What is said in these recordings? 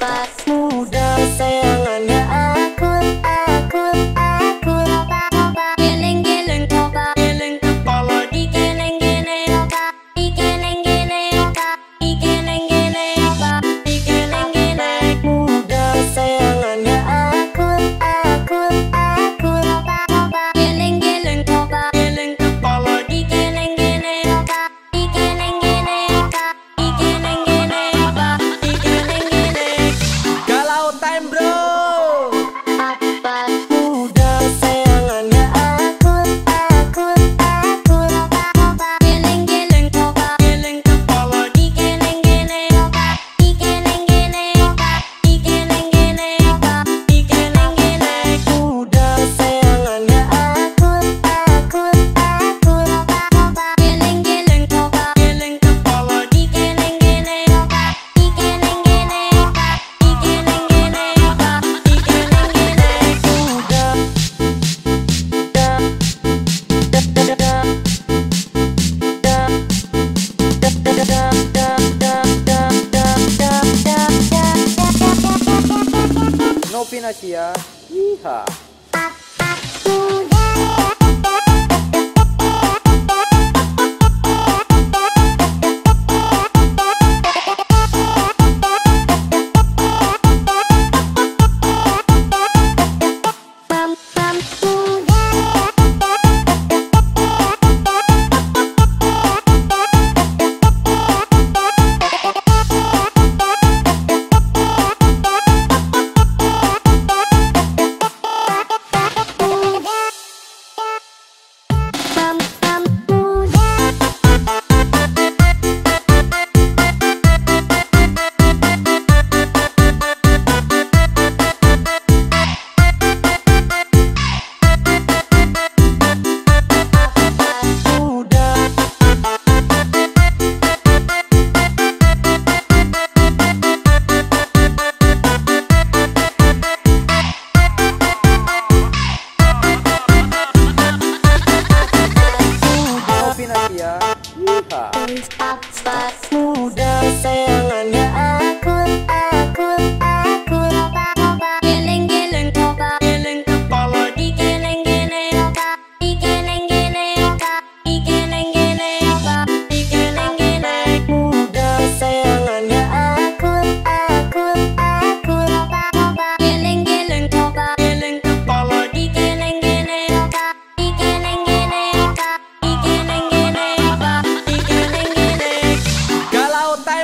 Yeehaw. Muda sayangannya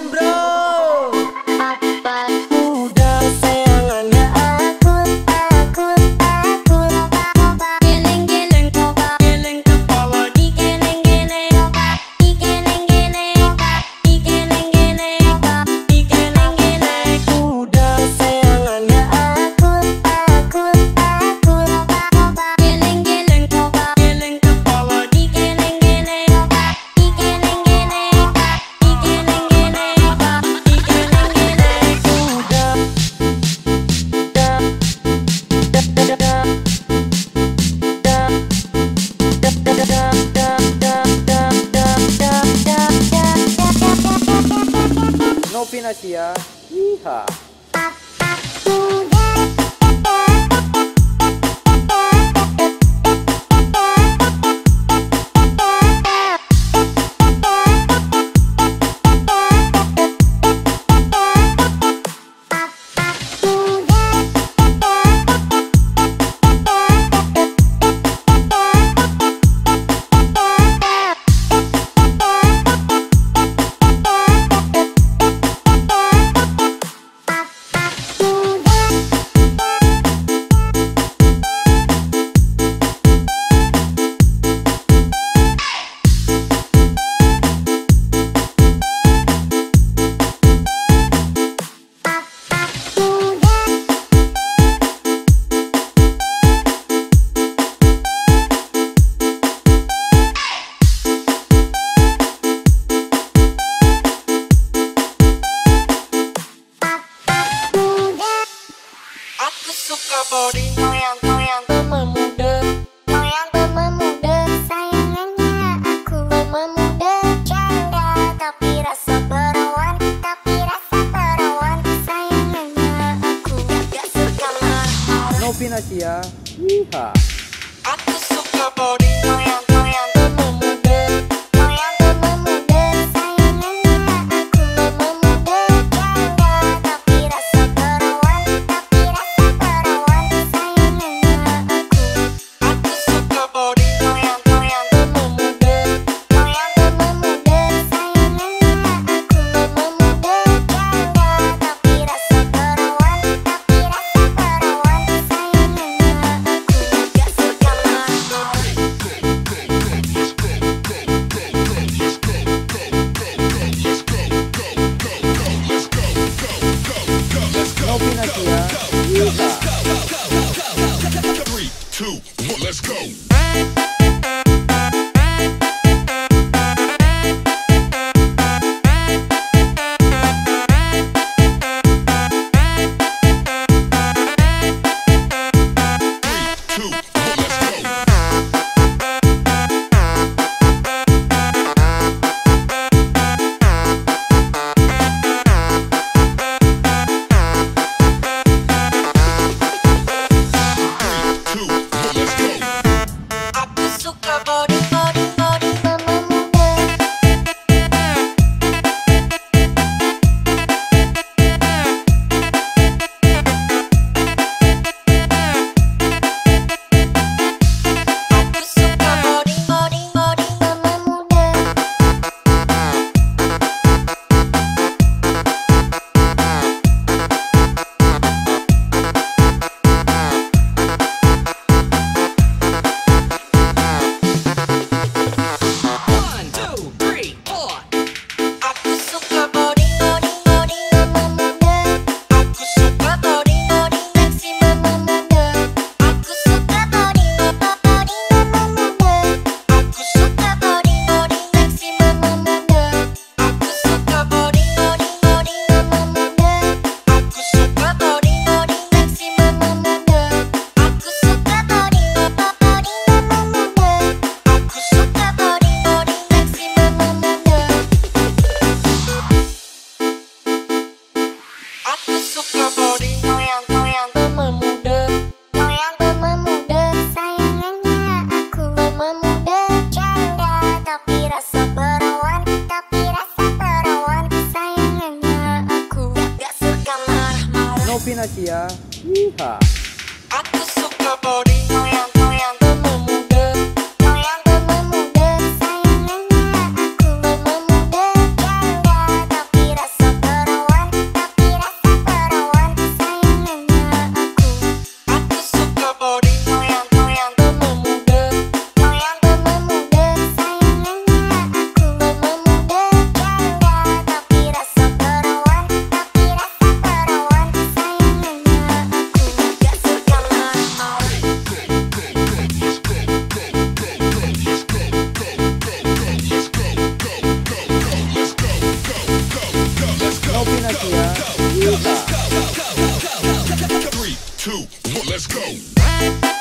Galau time Nasia. Yeehaw. lagi ya. Yeehaw. two, one, let's go.